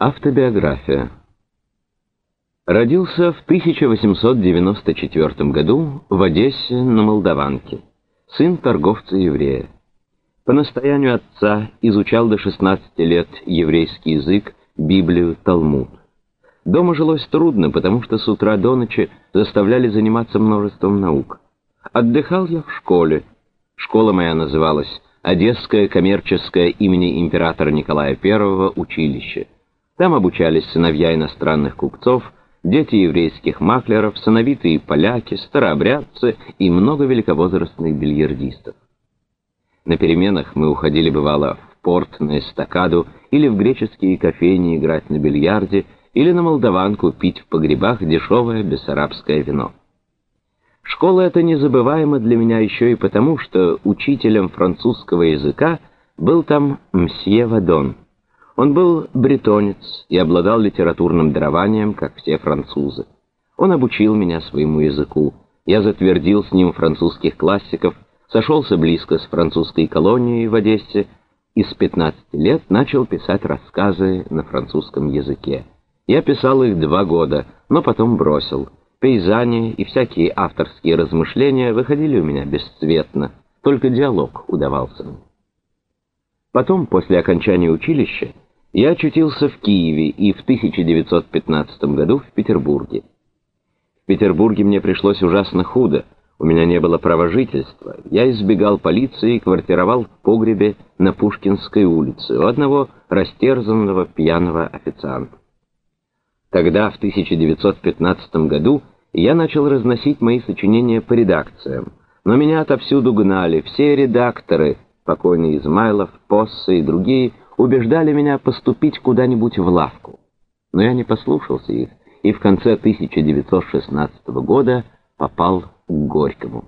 Автобиография. Родился в 1894 году в Одессе на Молдаванке, сын торговца-еврея. По настоянию отца изучал до 16 лет еврейский язык, Библию, Талмуд. Дома жилось трудно, потому что с утра до ночи заставляли заниматься множеством наук. Отдыхал я в школе. Школа моя называлась Одесское коммерческое имени императора Николая I училище. Там обучались сыновья иностранных купцов, дети еврейских маклеров, сыновитые поляки, старообрядцы и много великовозрастных бильярдистов. На переменах мы уходили, бывало, в порт, на эстакаду или в греческие кофейни играть на бильярде, или на молдаванку пить в погребах дешевое бессарабское вино. Школа эта незабываема для меня еще и потому, что учителем французского языка был там мсье Вадон. Он был бретонец и обладал литературным дарованием, как все французы. Он обучил меня своему языку. Я затвердил с ним французских классиков, сошелся близко с французской колонией в Одессе и с 15 лет начал писать рассказы на французском языке. Я писал их два года, но потом бросил — Пейзани и всякие авторские размышления выходили у меня бесцветно, только диалог удавался мне. Потом, после окончания училища, я очутился в Киеве и в 1915 году в Петербурге. В Петербурге мне пришлось ужасно худо, у меня не было права жительства. Я избегал полиции и квартировал в погребе на Пушкинской улице у одного растерзанного пьяного официанта. Тогда, в 1915 году, я начал разносить мои сочинения по редакциям, но меня отовсюду гнали, все редакторы, покойный Измайлов, Посса и другие, убеждали меня поступить куда-нибудь в лавку. Но я не послушался их, и в конце 1916 года попал к Горькому.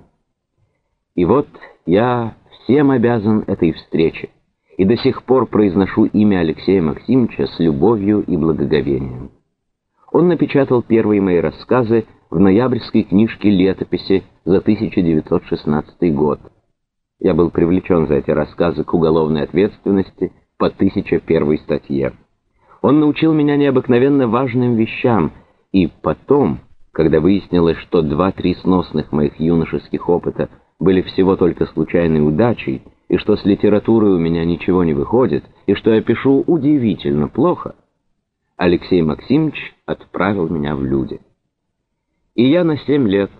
И вот я всем обязан этой встрече, и до сих пор произношу имя Алексея Максимовича с любовью и благоговением. Он напечатал первые мои рассказы в ноябрьской книжке летописи за 1916 год. Я был привлечен за эти рассказы к уголовной ответственности по 1001 статье. Он научил меня необыкновенно важным вещам, и потом, когда выяснилось, что два-три сносных моих юношеских опыта были всего только случайной удачей, и что с литературой у меня ничего не выходит, и что я пишу удивительно плохо, Алексей Максимович отправил меня в люди. И я на семь лет,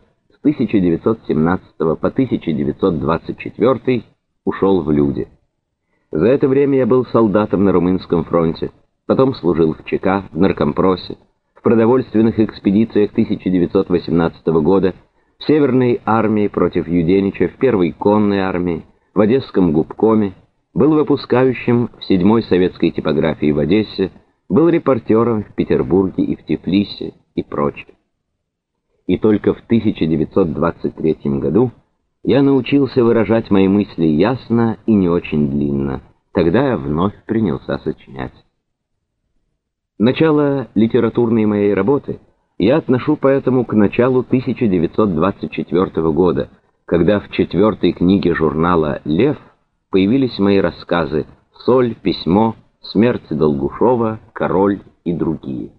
1917 по 1924, ушел в люди. За это время я был солдатом на Румынском фронте, потом служил в ЧК, в наркомпросе, в продовольственных экспедициях 1918 года, в Северной армии против Юденича, в Первой конной армии, в Одесском губкоме, был выпускающим в седьмой советской типографии в Одессе, был репортером в Петербурге и в Тифлисе и прочее и только в 1923 году я научился выражать мои мысли ясно и не очень длинно. Тогда я вновь принялся сочинять. Начало литературной моей работы я отношу поэтому к началу 1924 года, когда в четвертой книге журнала «Лев» появились мои рассказы «Соль», «Письмо», «Смерть Долгушова», «Король» и другие.